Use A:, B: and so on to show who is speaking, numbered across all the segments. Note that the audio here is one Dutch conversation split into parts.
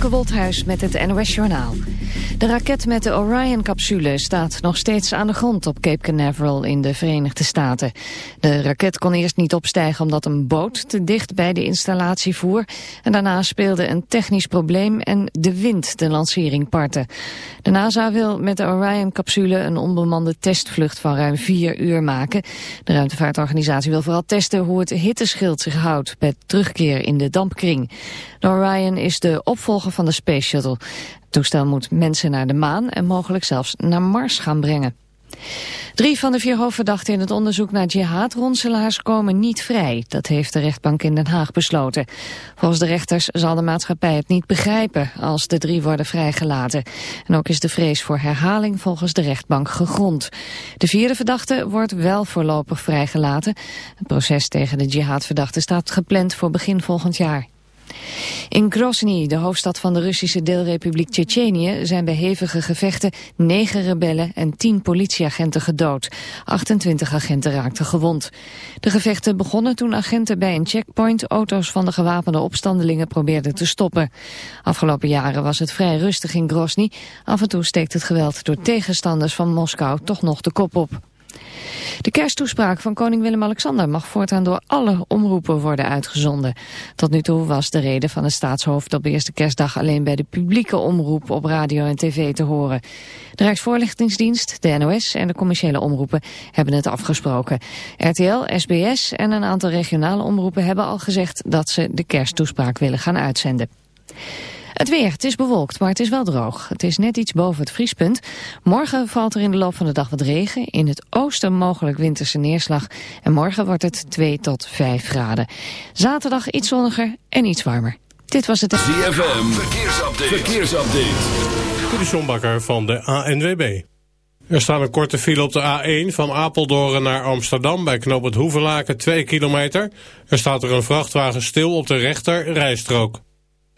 A: Femke met het NOS Journaal. De raket met de Orion-capsule staat nog steeds aan de grond op Cape Canaveral in de Verenigde Staten. De raket kon eerst niet opstijgen omdat een boot te dicht bij de installatie voer. En daarna speelde een technisch probleem en de wind de lancering partte. De NASA wil met de Orion-capsule een onbemande testvlucht van ruim vier uur maken. De ruimtevaartorganisatie wil vooral testen hoe het hitteschild zich houdt bij terugkeer in de dampkring. De Orion is de opvolger van de Space Shuttle. Het toestel moet mensen naar de maan en mogelijk zelfs naar Mars gaan brengen. Drie van de vier hoofdverdachten in het onderzoek naar jihadronselaars komen niet vrij. Dat heeft de rechtbank in Den Haag besloten. Volgens de rechters zal de maatschappij het niet begrijpen als de drie worden vrijgelaten. En ook is de vrees voor herhaling volgens de rechtbank gegrond. De vierde verdachte wordt wel voorlopig vrijgelaten. Het proces tegen de jihadverdachte staat gepland voor begin volgend jaar. In Grozny, de hoofdstad van de Russische deelrepubliek Tsjetsjenië, zijn bij hevige gevechten negen rebellen en tien politieagenten gedood. 28 agenten raakten gewond. De gevechten begonnen toen agenten bij een checkpoint auto's van de gewapende opstandelingen probeerden te stoppen. Afgelopen jaren was het vrij rustig in Grozny. Af en toe steekt het geweld door tegenstanders van Moskou toch nog de kop op. De kersttoespraak van koning Willem-Alexander mag voortaan door alle omroepen worden uitgezonden. Tot nu toe was de reden van het staatshoofd op eerste kerstdag alleen bij de publieke omroep op radio en tv te horen. De Rijksvoorlichtingsdienst, de NOS en de commerciële omroepen hebben het afgesproken. RTL, SBS en een aantal regionale omroepen hebben al gezegd dat ze de kersttoespraak willen gaan uitzenden. Het weer, het is bewolkt, maar het is wel droog. Het is net iets boven het vriespunt. Morgen valt er in de loop van de dag wat regen. In het oosten mogelijk winterse neerslag. En morgen wordt het 2 tot 5 graden. Zaterdag iets zonniger en iets warmer. Dit was het...
B: ZFM, verkeersupdate. verkeersupdate.
C: De van de ANWB. Er staat een korte file op de A1 van Apeldoorn naar Amsterdam... bij knoop het Hoevelaken 2 kilometer. Er staat er een vrachtwagen stil op de rechter rijstrook.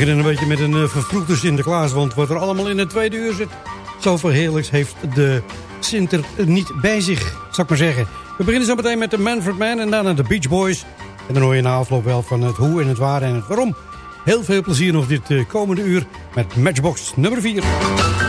D: beginnen een beetje met een uh, vervroegde Sinterklaas, want wat er allemaal in het tweede uur zit... zoveel heerlijks heeft de Sinter niet bij zich, zou ik maar zeggen. We beginnen zo meteen met de Manfred Man en daarna de Beach Boys. En dan hoor je na afloop wel van het hoe en het waar en het waarom. Heel veel plezier nog dit uh, komende uur met Matchbox nummer 4.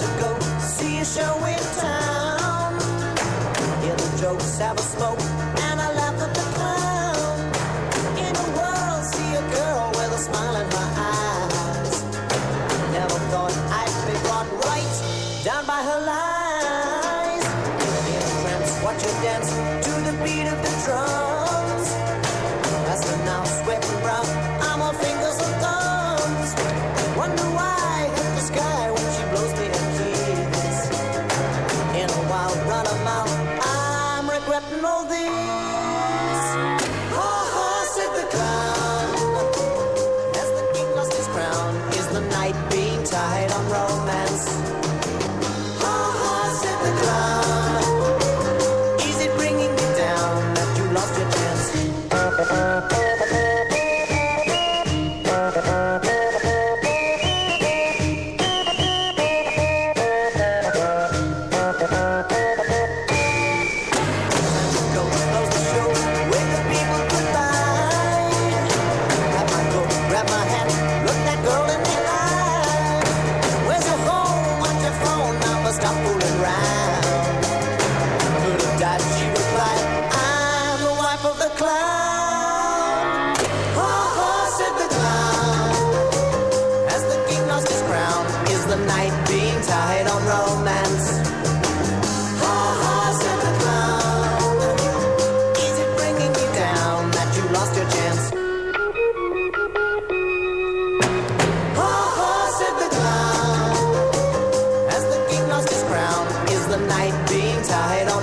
E: to go see a show in town. Hear the jokes, have a smoke.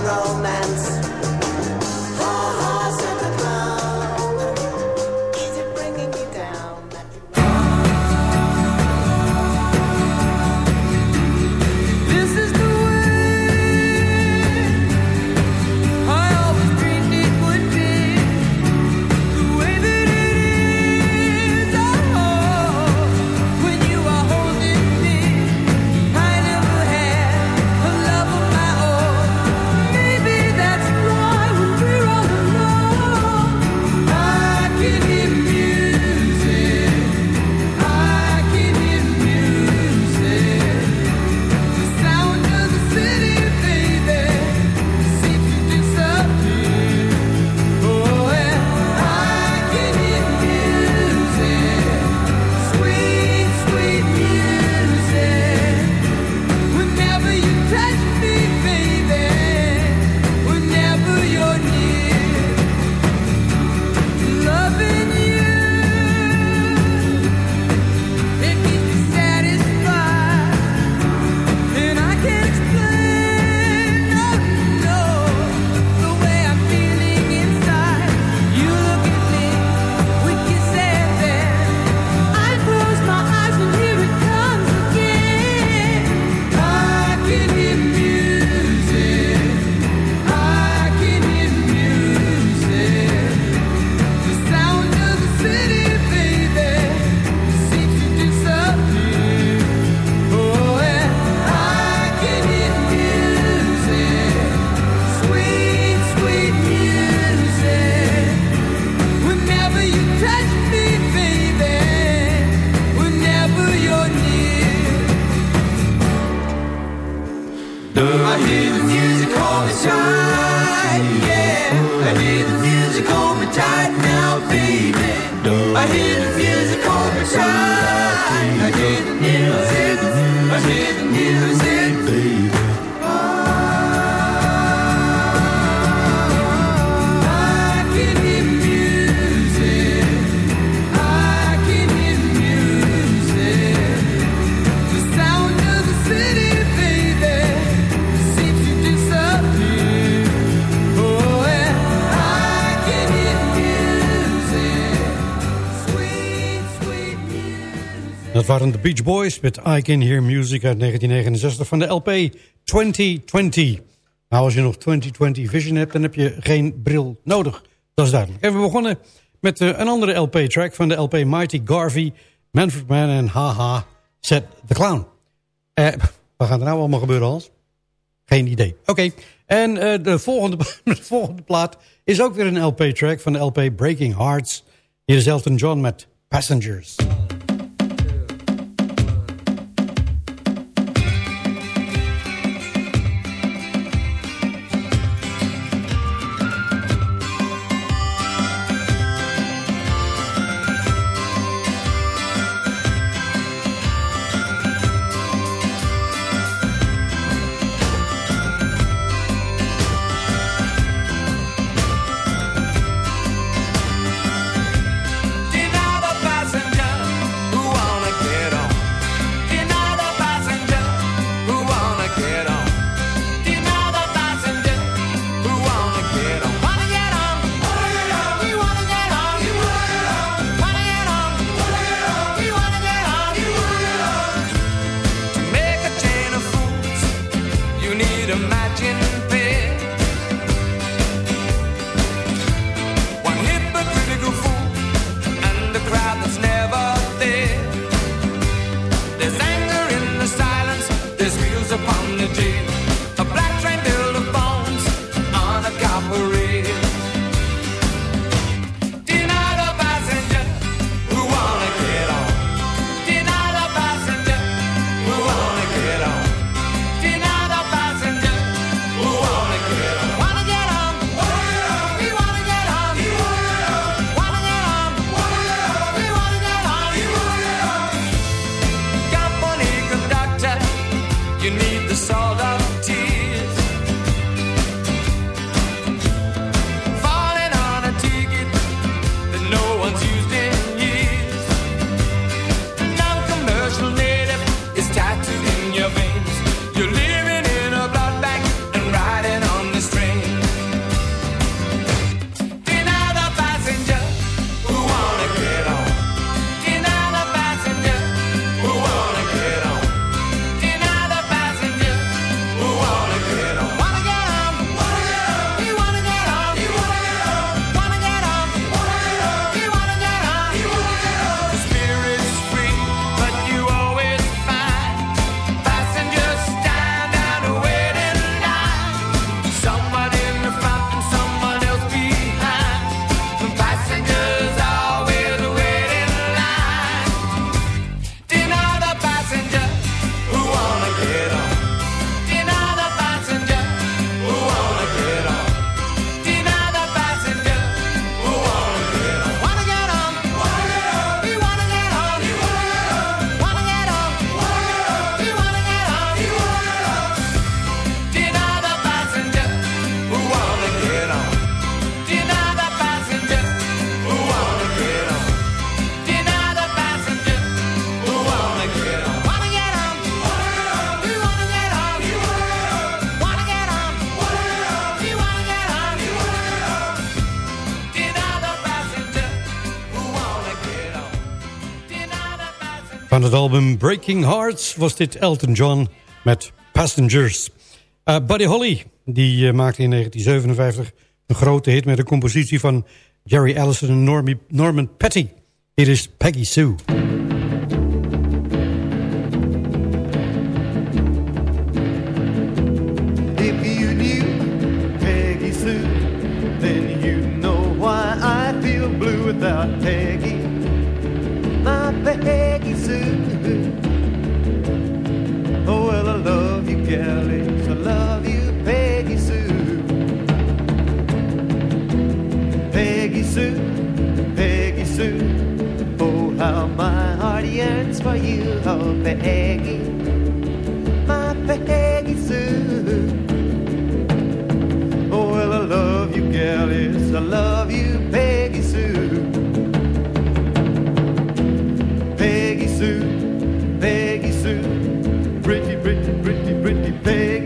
E: romance.
F: I hear the music all the
D: time. waren de Beach Boys met I Can Hear Music uit 1969 van de LP 2020. Nou, als je nog 2020 Vision hebt, dan heb je geen bril nodig. Dat is duidelijk. En we begonnen met eh, een andere LP-track van de LP Mighty Garvey, Manfred Man en Haha, Set the Clown. Eh, wat gaat er nou allemaal gebeuren, Hans? Geen idee. Oké, en eh, de, volgende, de volgende plaat is ook weer een LP-track van de LP Breaking Hearts. Hier is Elton John met Passengers. Het album Breaking Hearts was dit Elton John met Passengers. Uh, Buddy Holly die, uh, maakte in 1957 een grote hit met een compositie van Jerry Allison en Norman Petty. Hier is Peggy Sue.
G: Peggy. My Peggy Sue. Oh, well, I love you, gal, yes, I love you, Peggy Sue. Peggy Sue, Peggy Sue, pretty, pretty, pretty, pretty Peggy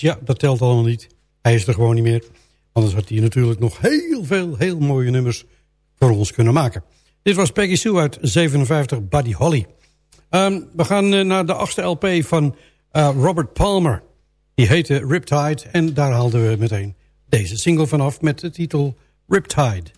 D: ja, dat telt allemaal niet. Hij is er gewoon niet meer. Anders had hij natuurlijk nog heel veel, heel mooie nummers voor ons kunnen maken. Dit was Peggy Sue uit 57, Buddy Holly. Ehm, we gaan eh, naar de achtste LP van eh, Robert Palmer. Die heette Riptide en daar haalden we meteen deze single vanaf met de titel. Riptide,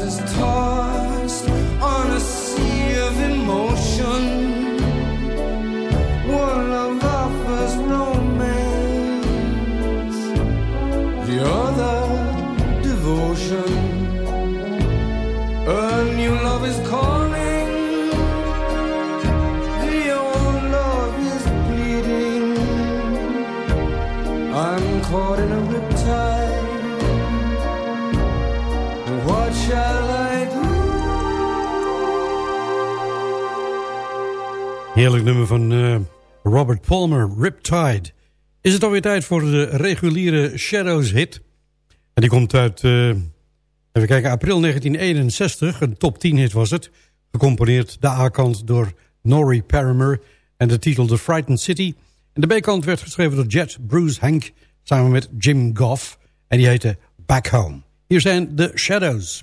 G: is tossed on a sea of emotion.
D: Heerlijk nummer van eh, Robert Palmer, Riptide. Is het alweer tijd voor de reguliere Shadows hit? En die komt uit, eh, even kijken, april 1961. Een top 10 hit was het. Gecomponeerd de A-kant door Norrie Paramore. En de titel The Frightened City. En de B-kant werd geschreven door Jet Bruce Hank. Samen met Jim Goff. En die heette Back Home. Hier zijn de Shadows.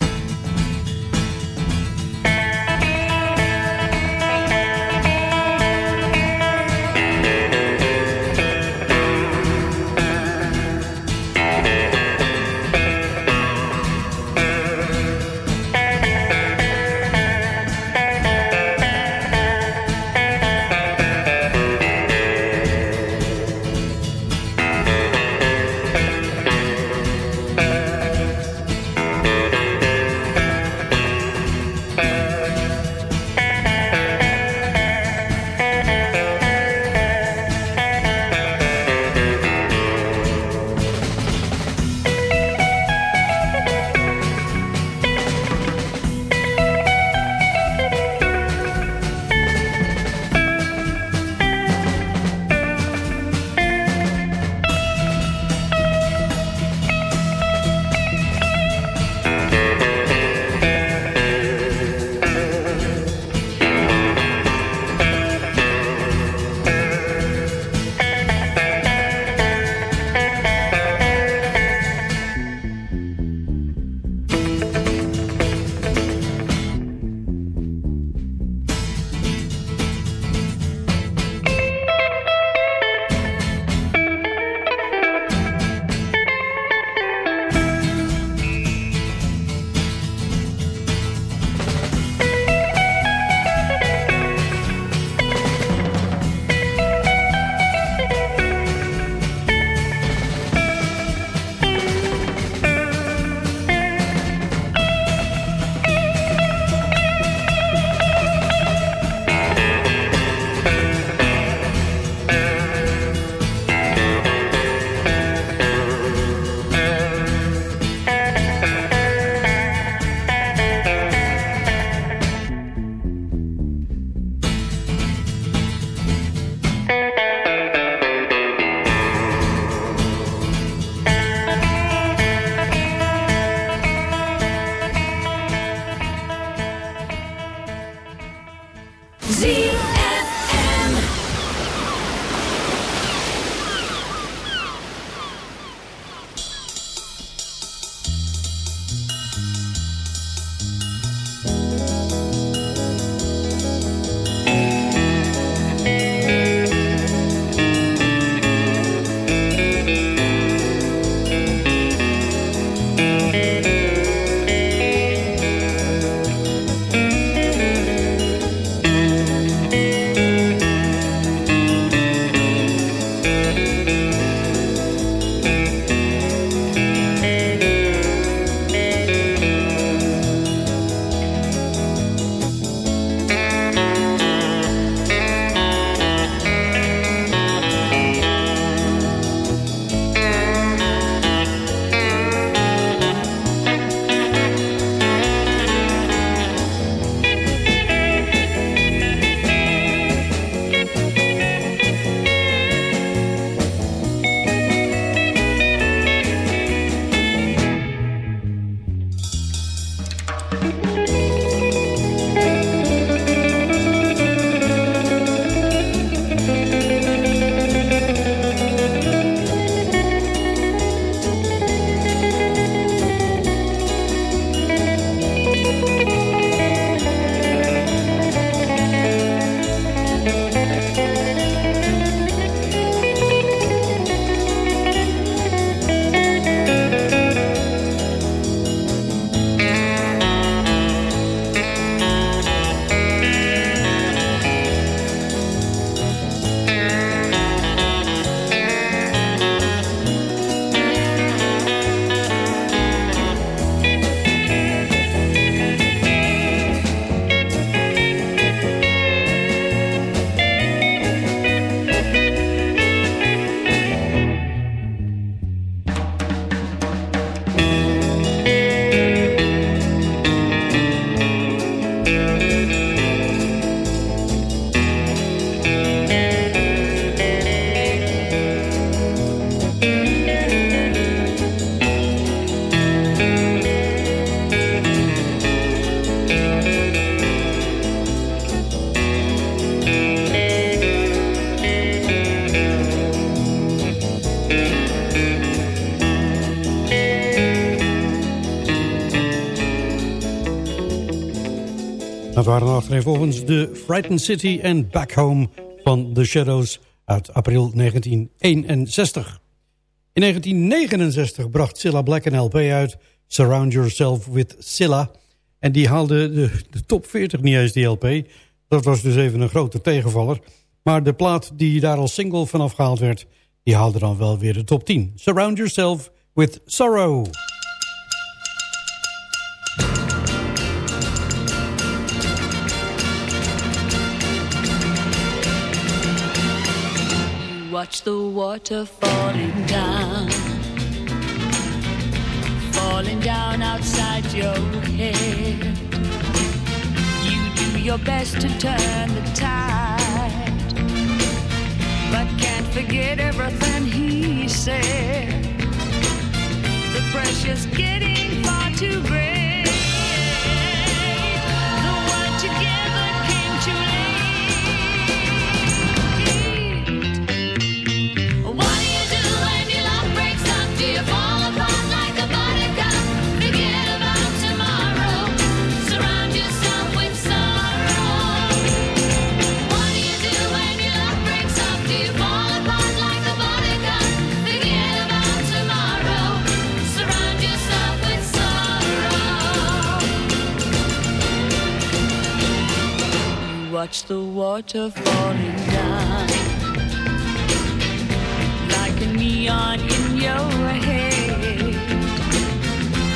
D: Waren achtereenvolgens de Frightened City en Back Home van The Shadows uit april 1961. In 1969 bracht Cilla Black een LP uit, Surround Yourself with Cilla. En die haalde de, de top 40 niet eens, die LP. Dat was dus even een grote tegenvaller. Maar de plaat die daar als single vanaf gehaald werd... die haalde dan wel weer de top 10. Surround Yourself with Sorrow.
H: Watch the water falling down, falling down outside your head. You do your best to turn the tide, but can't forget everything he said. The pressure's getting far too great. Watch the water falling down. Like a neon in your head.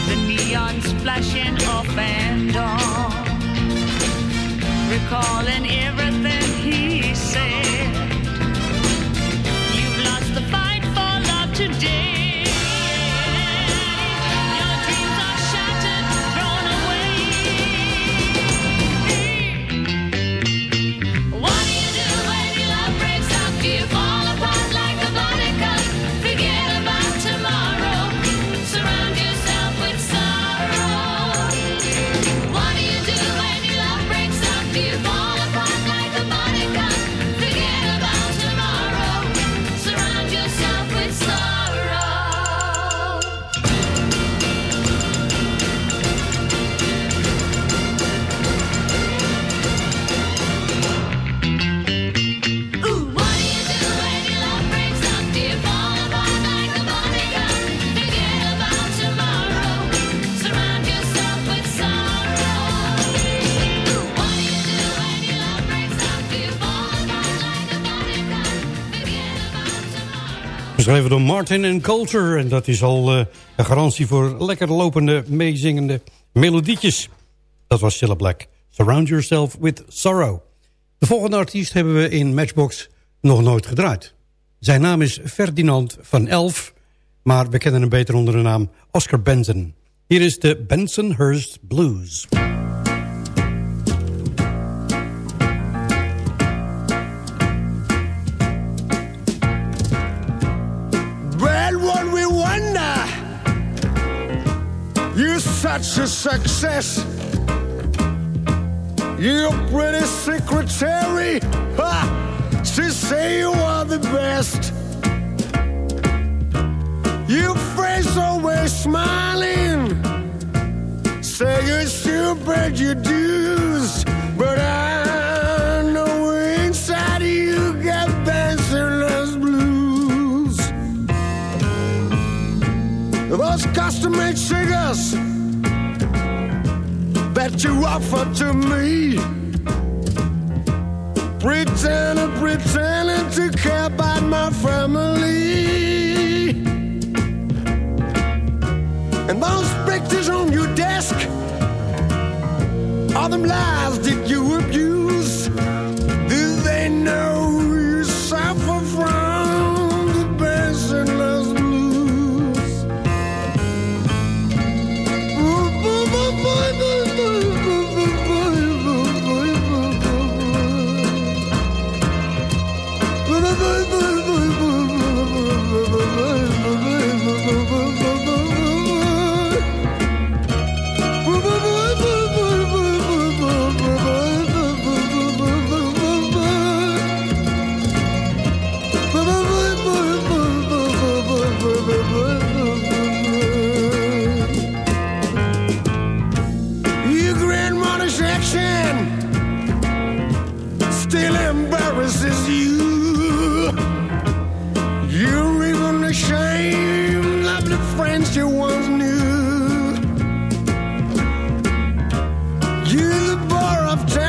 H: The neon's flashing off and on, recalling everything
D: Geschreven door Martin en Coulter. En dat is al eh, een garantie voor lekker lopende, meezingende melodietjes. Dat was Cilla Black. Surround Yourself with Sorrow. De volgende artiest hebben we in Matchbox nog nooit gedraaid. Zijn naam is Ferdinand van Elf, maar we kennen hem beter onder de naam Oscar Benson. Hier is de Bensonhurst Blues.
F: Such a success. Your pretty secretary, ha, she say you are the best. Your face always smiling, say you still paid your dues, but I know inside you got Bachelor's blues. Those custom-made cigars that you offer to me. Pretending, pretending to care about my family. And those pictures on your desk are them lies that you abuse. love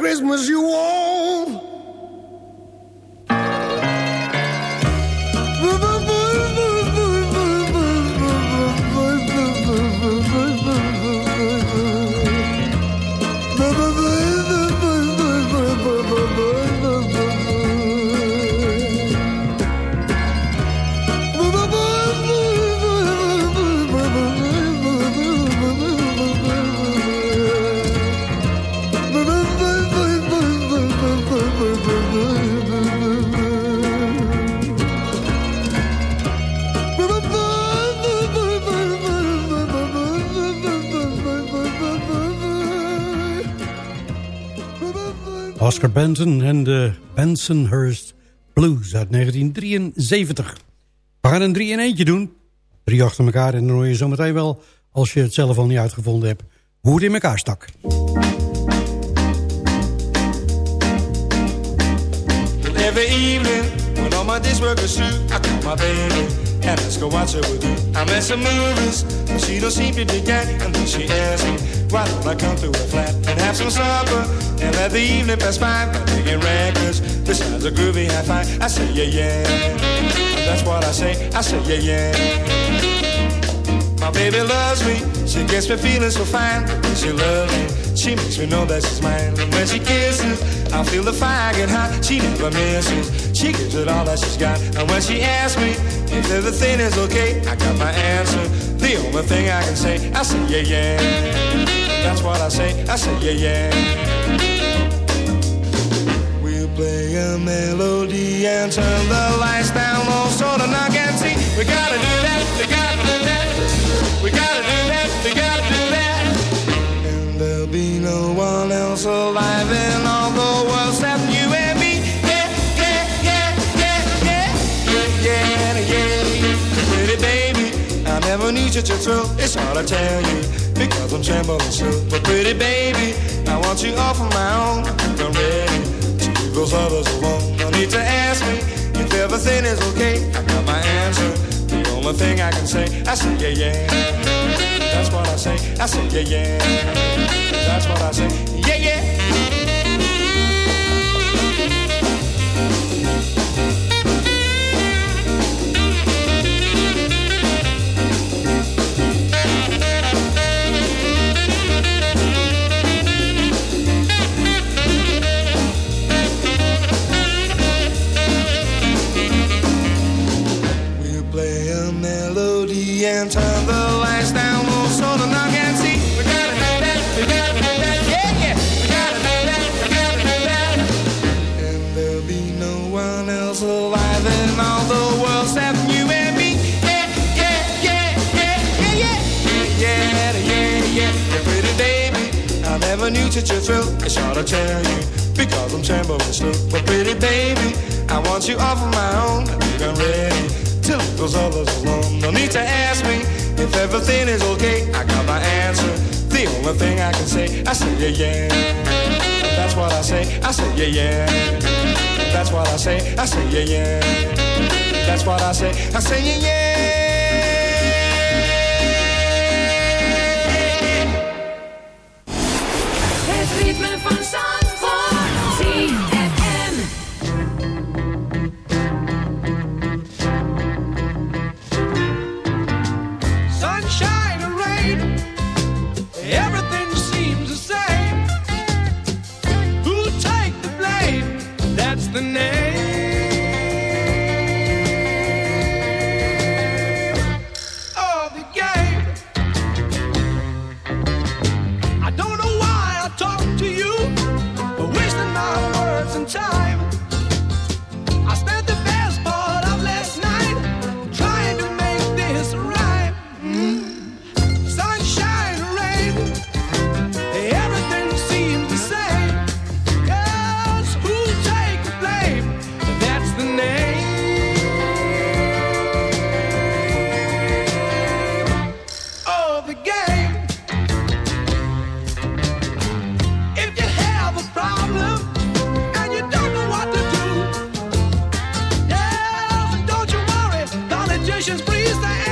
F: Christmas, you all.
D: Oscar Benson en de Bensonhurst Blues uit 1973. We gaan een drie in eentje doen. Drie achter elkaar en dan hoor je zometeen wel... als je het zelf al niet uitgevonden hebt... hoe het in elkaar stak.
I: Every evening, when all my days work is through, I call my baby and ask her what she would do. I met some movies, but she don't seem to dig that. And then she asks me, why don't I come to her flat and have some supper and let the evening pass by by digging records. Besides a groovy high five, I say yeah yeah. That's what I say, I say yeah yeah. My baby loves me, she gets me feeling so fine. When she loves me, she makes me know that she's mine. And when she kisses, I feel the fire get hot. She never misses, she gives it all that she's got. And when she asks me if everything is okay, I got my answer. The only thing I can say, I say yeah yeah. That's what I say, I say yeah yeah. We'll play a melody and turn the lights down low so the knock and see. We gotta do that, we gotta do that. We gotta do that, we gotta do that. And there'll be no one else alive in all the world except you and me. Yeah, yeah, yeah, yeah, yeah, yeah, yeah, yeah. Pretty baby, I never knew such a thrill. It's hard to tell you because I'm trembling still. But pretty baby, I want you all for my own. I'm ready to leave those others alone. No need to ask me if everything is okay. I got my answer. The only thing I can say, I say yeah yeah. That's what I say, I say yeah yeah. That's what I say, yeah yeah. Such a thrill. It's hard to tell you because I'm trembling slow. But pretty baby, I want you all for my own. I think I'm ready to leave those others alone. No need to ask me if everything is okay. I got my answer. The only thing I can say, I say yeah yeah. That's what I say. I say yeah yeah. That's what I say. I say yeah yeah. That's what I say. I say yeah yeah. please.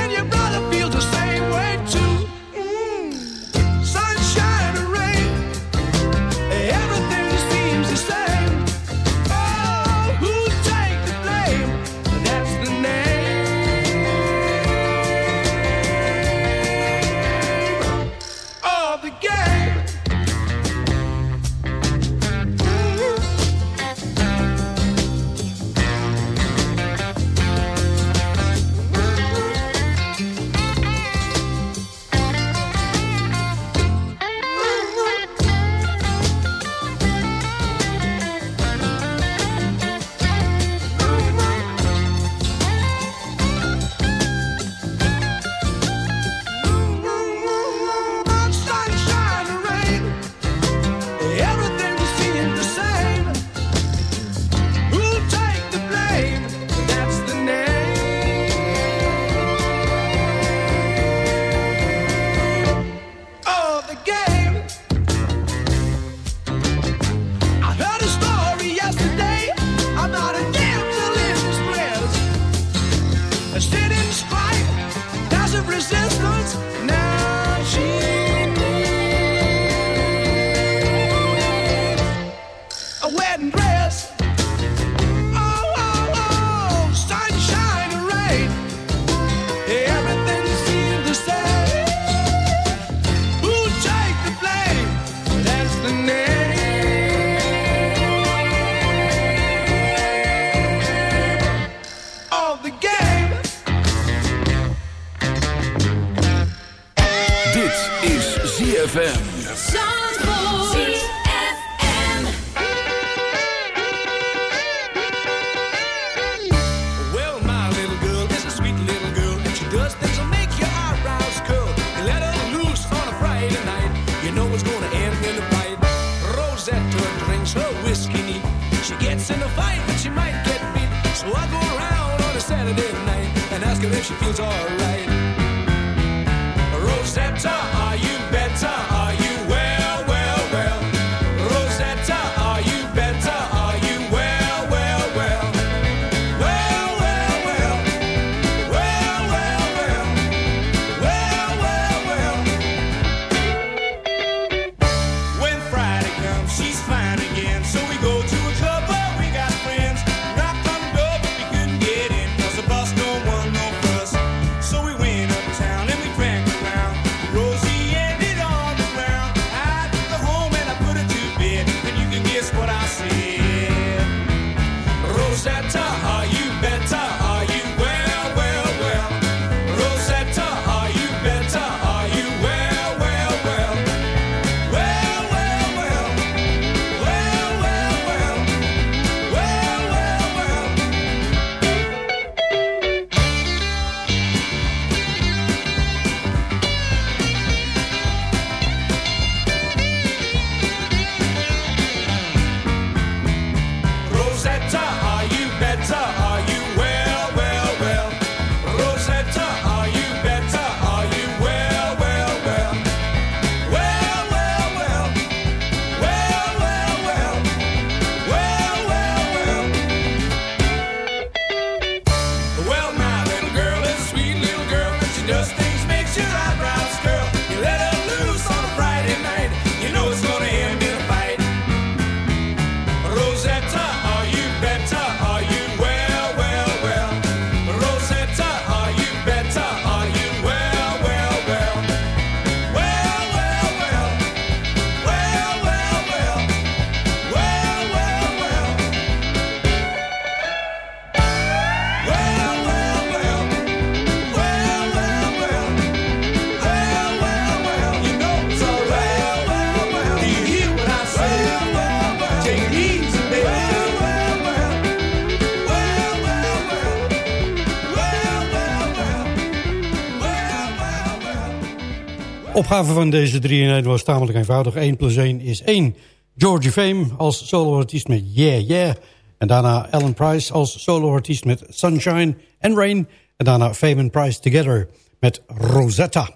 D: opgave van deze drie was tamelijk eenvoudig. 1 plus 1 is 1. Georgie Fame als soloartiest met Yeah Yeah. En daarna Alan Price als soloartiest met Sunshine and Rain. En daarna Fame and Price Together met Rosetta.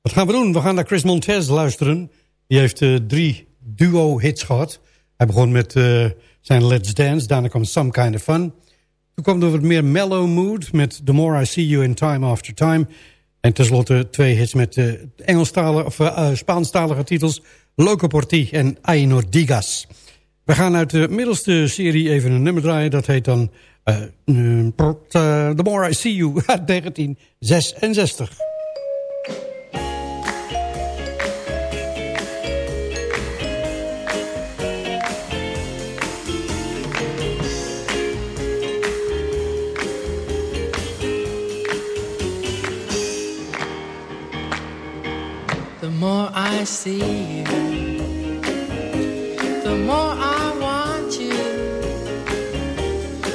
D: Wat gaan we doen? We gaan naar Chris Montez luisteren. Die heeft eh, drie duo-hits gehad. Hij begon met eh, zijn Let's Dance. Daarna kwam Some Kind of Fun. Toen kwam er wat meer mellow mood met The More I See You in Time After Time... En tenslotte twee hits met uh, Engelstalige, of, uh, Spaanstalige titels... Loco Porti en Ainor Digas. We gaan uit de middelste serie even een nummer draaien. Dat heet dan uh, The More I See You uit 1966.
J: I see you, the more I want you.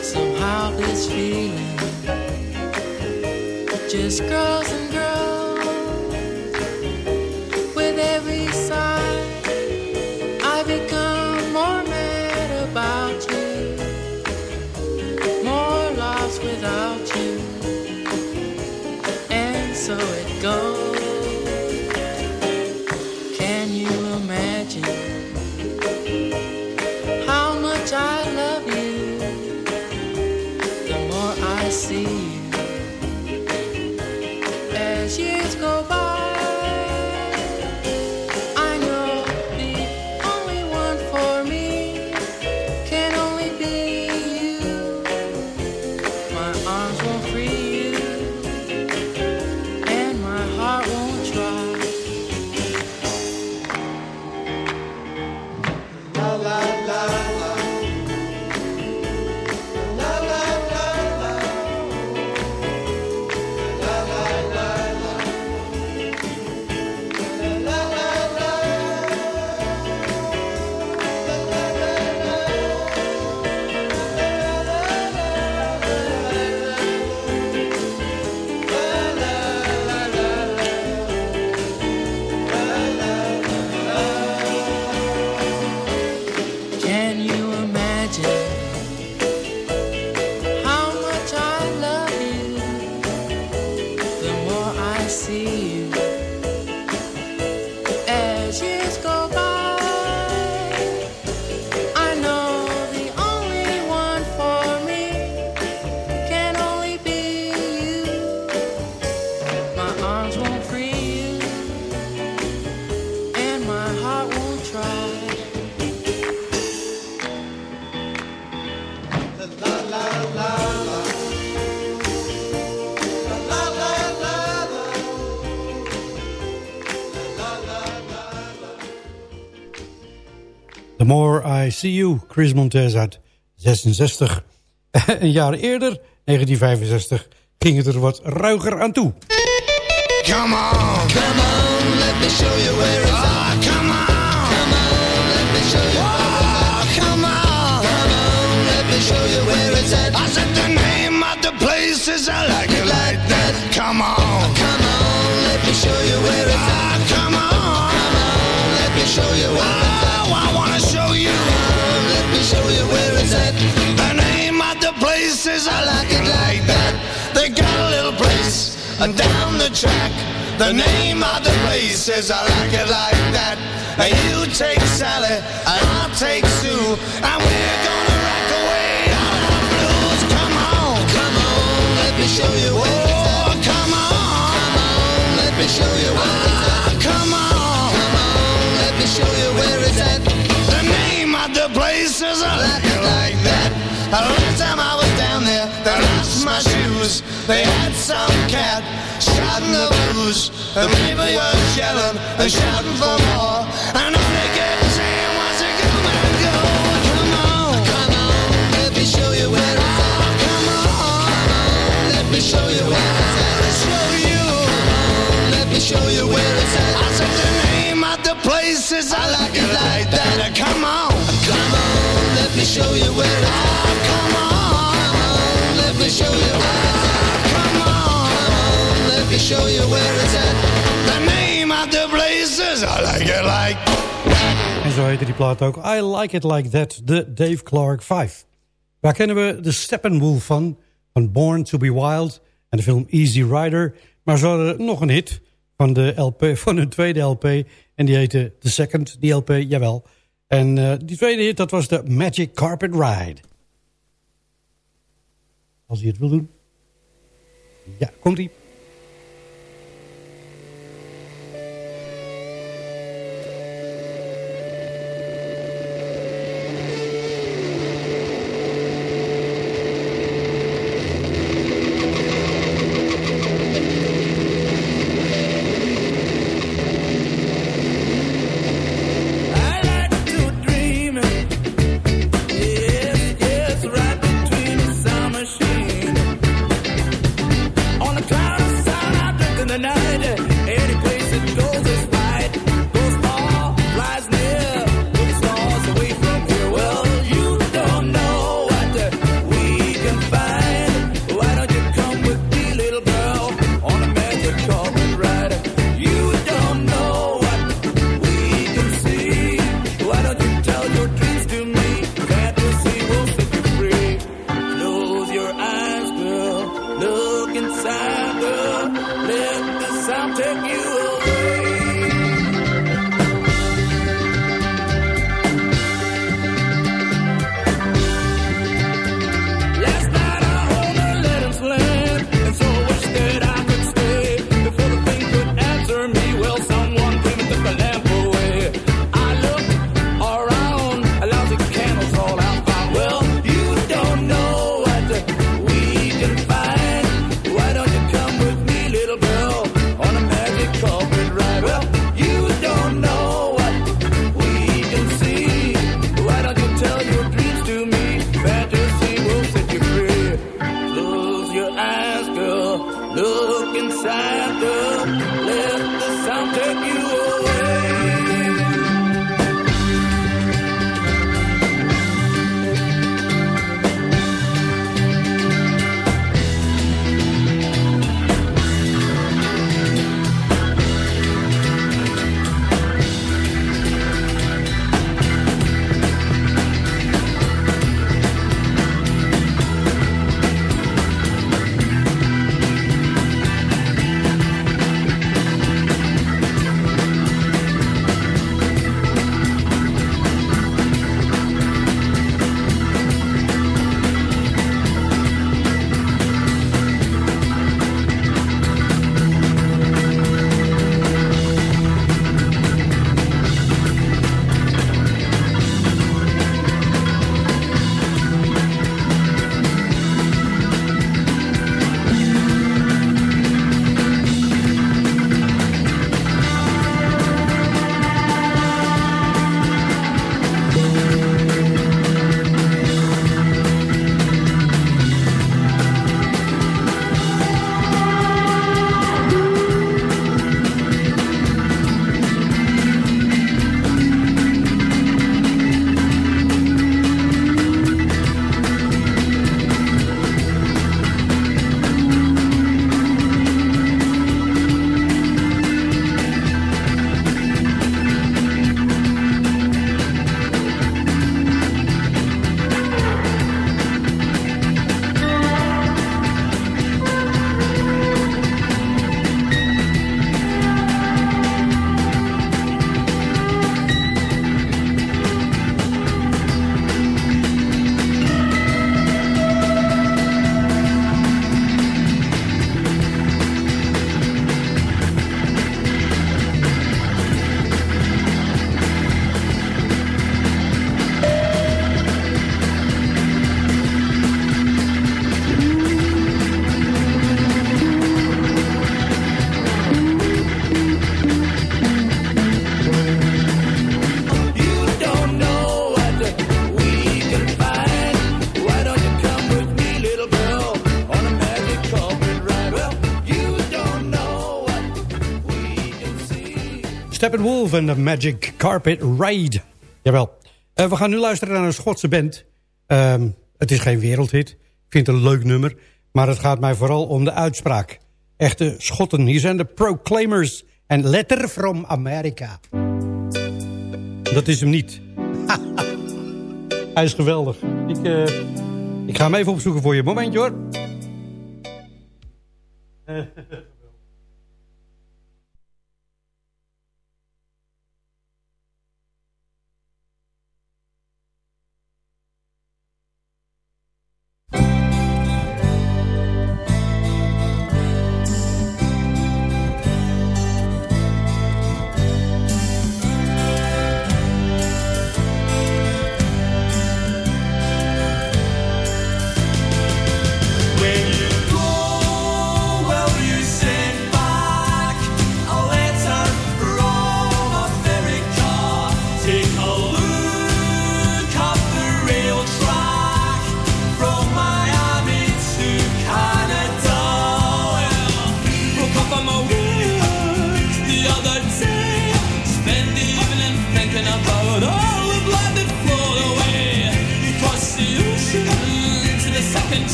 J: Somehow this feeling just grows. More I See You,
D: Chris Montez uit 66. Een jaar eerder, 1965, ging het er wat ruiger aan toe.
K: Come on, come on, let me show you where it's at. Come on, come on, let me show you. Oh, come on, come on, let me show you where it's at. I said the name of the place is I like it like that. Come on, come on, let me show you where it's at. Come on, come on, let me show you where it's at. Oh, I wanna show of the place is I like it like that. They got a little place uh, down the track. The name of the place is I like it like that. And you take Sally, and I'll take Sue, and we're gonna rock away all our blues. Come on, come on, let me show you where it's at. Come on, come on, let me show you where it's at. Come on, come on, let me show you where it's at. The name of the place is I like it like that. Last time I my shoes. They had some cat shouting the blues. The people were yelling and shouting for more. And all they kept saying was, "Come and go, come on, come on, let me show you where it's at. Come on, let me show you where it's at. Let me show you, let me show you where it's at. I said the name of the place is I like it like that. Come on, come on, let me show you where it's at. Show you where. The name of the place is I like like
D: En zo heette die plaat ook. I Like It Like That, de Dave Clark 5. Waar kennen we de Steppenwolf van? Van Born to be Wild en de film Easy Rider. Maar ze hadden nog een hit van, de LP, van hun tweede LP. En die heette The Second, die LP, jawel. En eh, die tweede hit, dat was de Magic Carpet Ride. Als hij het wil doen. Ja, komt-ie.
K: Stephen
D: Wolf en de Magic Carpet Ride. Jawel. Eh, we gaan nu luisteren naar een Schotse band. Ehm, het is geen wereldhit. Ik vind het een leuk nummer. Maar het gaat mij vooral om de uitspraak. Echte Schotten. Hier zijn de Proclaimers. En Letter from America. Dat is hem niet. Hij is geweldig. Ik, eh, ik ga hem even opzoeken voor je. Momentje hoor.
L: Eh,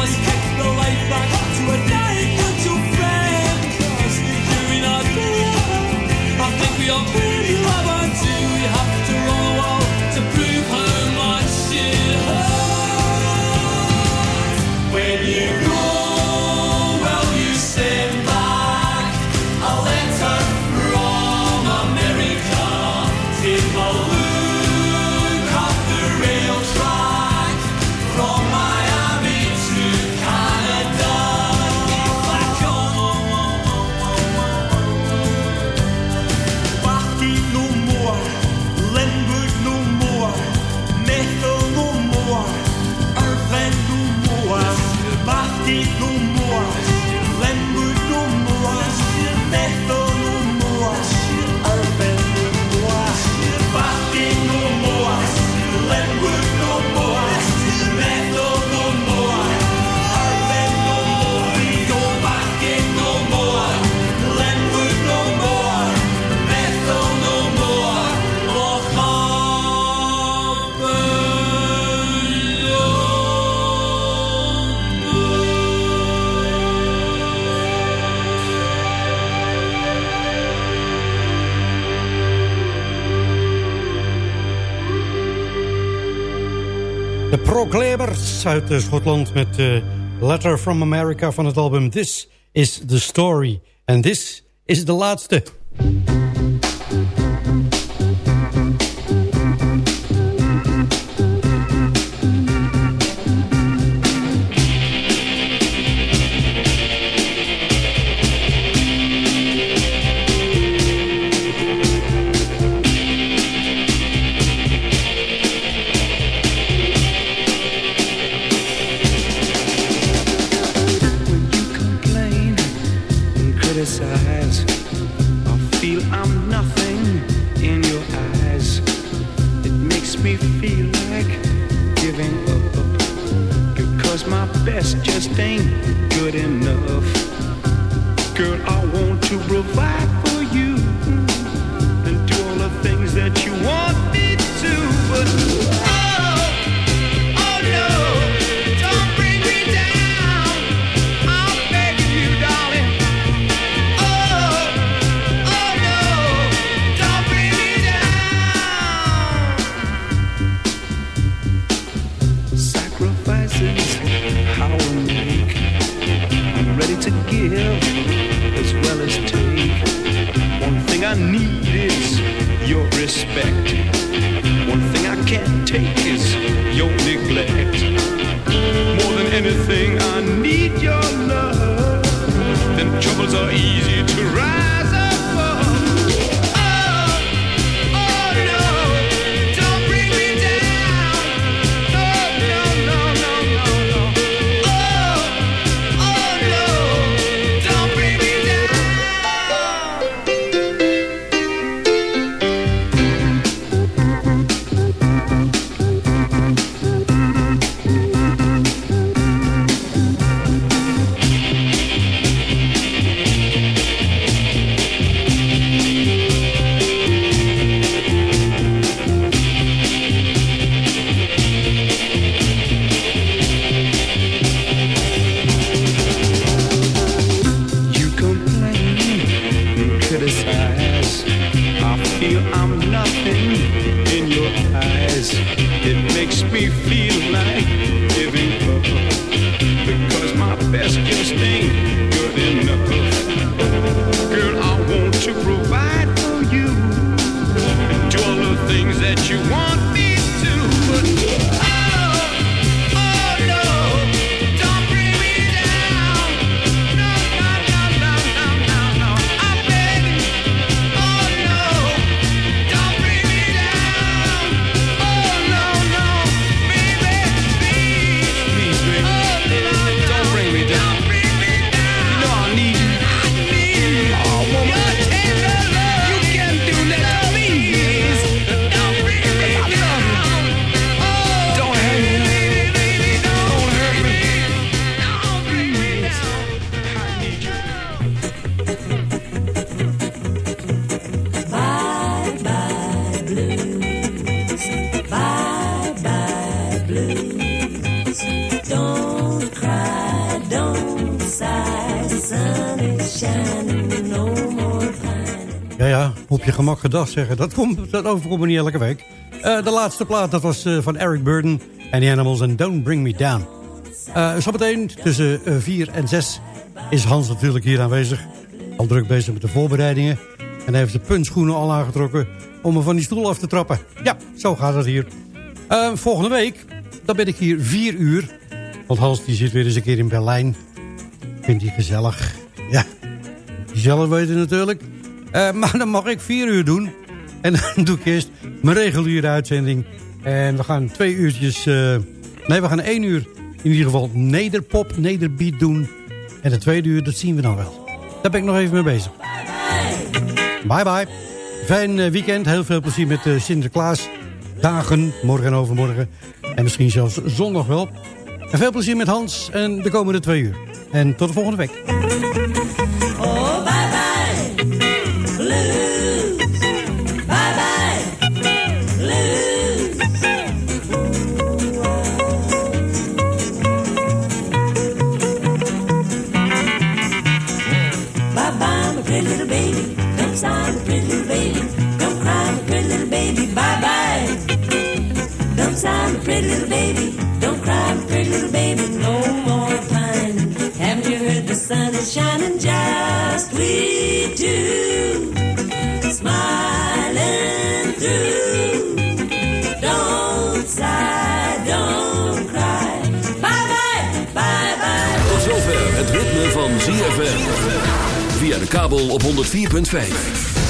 L: was
D: De Proclaimers uit eh, Schotland met de Letter from America van het album This is the Story. En this is de laatste. Gemak gedacht zeggen. Dat, komt, dat overkomt niet elke week. Eh, de laatste plaat, dat was eh, van Eric Burden en The Animals en Don't Bring Me Down. Uh, zometeen tussen 4 en 6 is Hans natuurlijk hier aanwezig. Al druk bezig met de voorbereidingen. En hij heeft de puntschoenen al aangetrokken om me van die stoel af te trappen. Ja, zo gaat het hier. Eh, volgende week, dan ben ik hier 4 uur. Want Hans die zit weer eens een keer in Berlijn. Vindt hij gezellig. Ja, zelf weten natuurlijk. Eh, maar dan mag ik 4 uur doen. En dan doe ik eerst mijn reguliere uitzending. En we gaan twee uurtjes... eh, nee, we gaan één uur in ieder geval nederpop, nederbeat doen. En de tweede uur, dat zien we dan wel. Daar ben ik nog even mee bezig. Bye bye. Fijn eh, weekend. Heel veel plezier met de Sinterklaas dagen. Morgen en overmorgen. En misschien zelfs zondag wel. En veel plezier met Hans en de komende twee uur. En tot de volgende week.
H: Oh, bye bye Sigh, my pretty little baby. Don't cry, pretty little baby. No more pining. Haven't you heard the sun is shining just we two? Smiling through. Don't sigh, don't cry. Bye bye, bye bye.
B: Tot zover het ritme van ZFM. Via de kabel op 104.5.